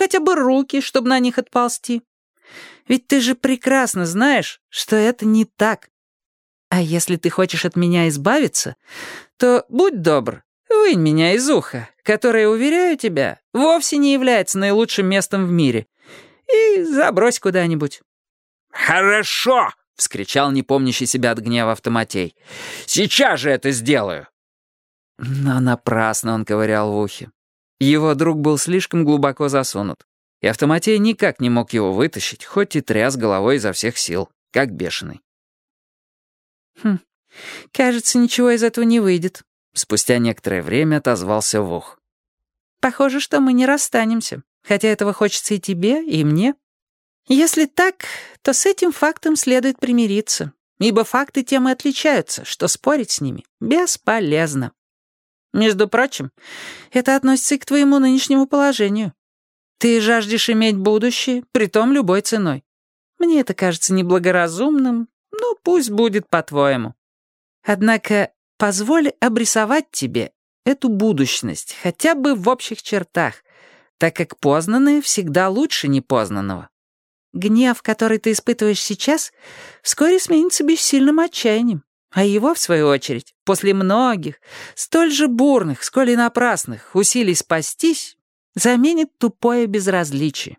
хотя бы руки, чтобы на них отползти. Ведь ты же прекрасно знаешь, что это не так. А если ты хочешь от меня избавиться, то будь добр, вынь меня из уха, которое, уверяю тебя, вовсе не является наилучшим местом в мире, и забрось куда-нибудь». «Хорошо!» — вскричал непомнящий себя от гнева автоматей. «Сейчас же это сделаю!» Но напрасно он ковырял в ухе. Его друг был слишком глубоко засунут, и автоматей никак не мог его вытащить, хоть и тряс головой изо всех сил, как бешеный. «Хм, кажется, ничего из этого не выйдет», — спустя некоторое время отозвался Вух. «Похоже, что мы не расстанемся, хотя этого хочется и тебе, и мне. Если так, то с этим фактом следует примириться, ибо факты тем и отличаются, что спорить с ними бесполезно. Между прочим, это относится и к твоему нынешнему положению. Ты жаждешь иметь будущее, притом любой ценой. Мне это кажется неблагоразумным, ну, пусть будет по-твоему. Однако позволь обрисовать тебе эту будущность хотя бы в общих чертах, так как познанное всегда лучше непознанного. Гнев, который ты испытываешь сейчас, вскоре сменится бессильным отчаянием, а его, в свою очередь, после многих, столь же бурных, сколь и напрасных, усилий спастись, заменит тупое безразличие.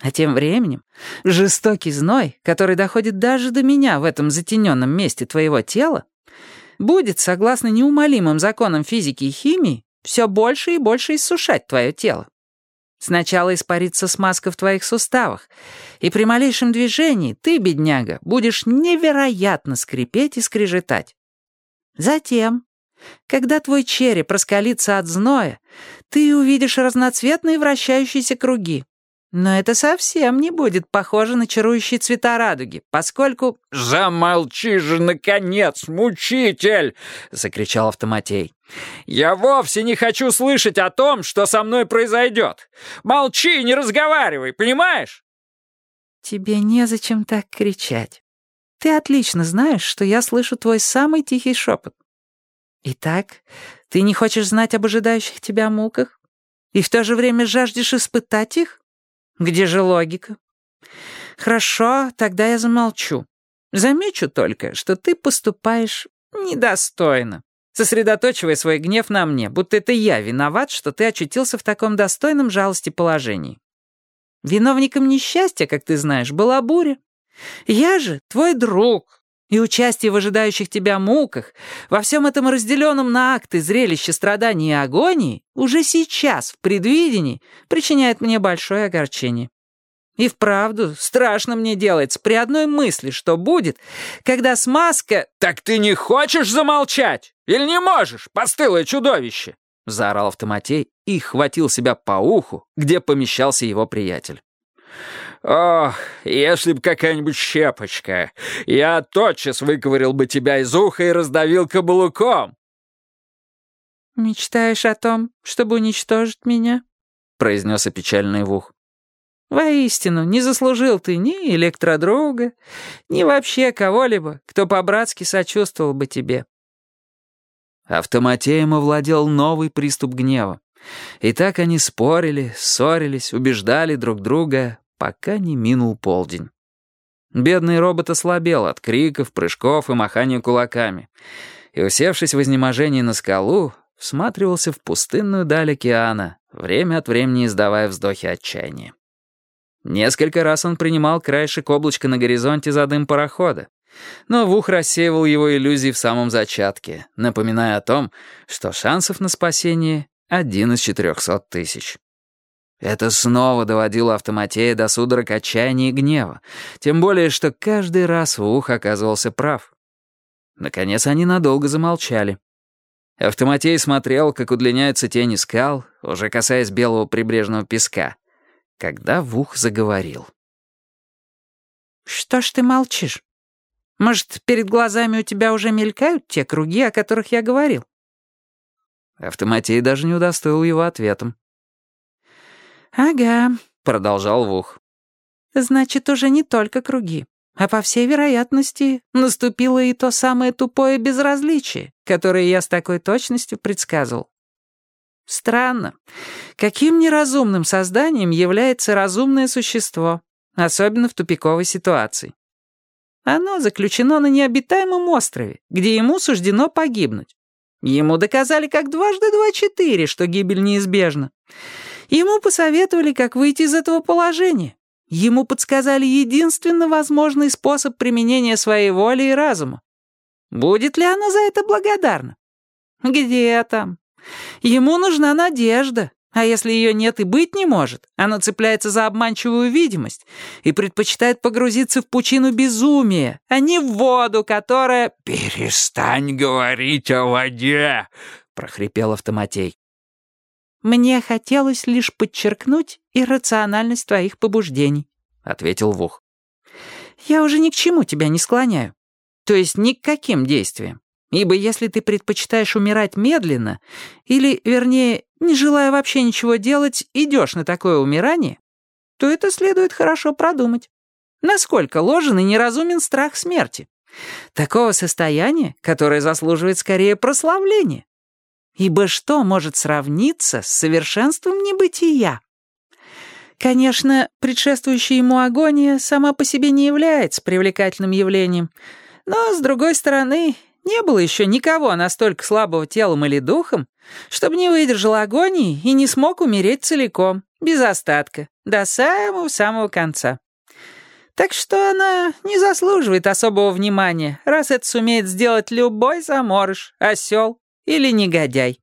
А тем временем жестокий зной, который доходит даже до меня в этом затененном месте твоего тела, будет, согласно неумолимым законам физики и химии, все больше и больше иссушать твое тело. Сначала испарится смазка в твоих суставах, и при малейшем движении ты, бедняга, будешь невероятно скрипеть и скрежетать. Затем, когда твой череп раскалится от зноя, ты увидишь разноцветные вращающиеся круги, но это совсем не будет похоже на чарующие цвета радуги, поскольку... «Замолчи же, наконец, мучитель!» — закричал автоматей. «Я вовсе не хочу слышать о том, что со мной произойдет. Молчи, не разговаривай, понимаешь?» «Тебе незачем так кричать. Ты отлично знаешь, что я слышу твой самый тихий шепот. Итак, ты не хочешь знать об ожидающих тебя муках? И в то же время жаждешь испытать их?» Где же логика? Хорошо, тогда я замолчу. Замечу только, что ты поступаешь недостойно, сосредоточивая свой гнев на мне, будто это я виноват, что ты очутился в таком достойном жалости положении. Виновником несчастья, как ты знаешь, была буря. Я же твой друг, и участие в ожидающих тебя муках, во всем этом разделенном на акты зрелище страданий и агонии, уже сейчас, в предвидении, причиняет мне большое огорчение. И вправду, страшно мне делается при одной мысли, что будет, когда смазка... «Так ты не хочешь замолчать? Или не можешь, постылое чудовище?» Заорал автоматей и хватил себя по уху, где помещался его приятель. «Ох, если б какая-нибудь щепочка, я тотчас выковырил бы тебя из уха и раздавил каблуком!» «Мечтаешь о том, чтобы уничтожить меня?» — произнес опечальный Вух. «Воистину, не заслужил ты ни электродруга, ни вообще кого-либо, кто по-братски сочувствовал бы тебе». Автоматеем овладел новый приступ гнева. И так они спорили, ссорились, убеждали друг друга, пока не минул полдень. Бедный робот ослабел от криков, прыжков и махания кулаками, и, усевшись в изнеможении на скалу, всматривался в пустынную даль океана, время от времени издавая вздохи отчаяния. Несколько раз он принимал краешек облачка на горизонте за дым парохода, но Вух рассеивал его иллюзии в самом зачатке, напоминая о том, что шансов на спасение — один из четырехсот тысяч. Это снова доводило автоматея до судорог отчаяния и гнева, тем более, что каждый раз Вух оказывался прав. Наконец они надолго замолчали. Автоматей смотрел, как удлиняются тени скал, уже касаясь белого прибрежного песка, когда Вух заговорил. «Что ж ты молчишь? Может, перед глазами у тебя уже мелькают те круги, о которых я говорил?» Автоматей даже не удостоил его ответом. «Ага», — продолжал Вух. «Значит, уже не только круги, а по всей вероятности наступило и то самое тупое безразличие, которое я с такой точностью предсказывал. Странно. Каким неразумным созданием является разумное существо, особенно в тупиковой ситуации? Оно заключено на необитаемом острове, где ему суждено погибнуть. Ему доказали как дважды два четыре, что гибель неизбежна. Ему посоветовали, как выйти из этого положения. Ему подсказали единственно возможный способ применения своей воли и разума. Будет ли оно за это благодарно? Где там? Ему нужна надежда, а если ее нет и быть не может, она цепляется за обманчивую видимость и предпочитает погрузиться в пучину безумия, а не в воду, которая... «Перестань говорить о воде!» — прохрипел автоматей. «Мне хотелось лишь подчеркнуть иррациональность твоих побуждений», — ответил Вух. «Я уже ни к чему тебя не склоняю. То есть ни к каким действиям. Ибо если ты предпочитаешь умирать медленно, или, вернее, не желая вообще ничего делать, идешь на такое умирание, то это следует хорошо продумать. Насколько ложен и неразумен страх смерти? Такого состояния, которое заслуживает скорее прославления. Ибо что может сравниться с совершенством небытия? Конечно, предшествующая ему агония сама по себе не является привлекательным явлением, но, с другой стороны, не было еще никого настолько слабого телом или духом, чтобы не выдержал агонии и не смог умереть целиком, без остатка, до самого-самого конца. Так что она не заслуживает особого внимания, раз это сумеет сделать любой заморыш, осел или негодяй.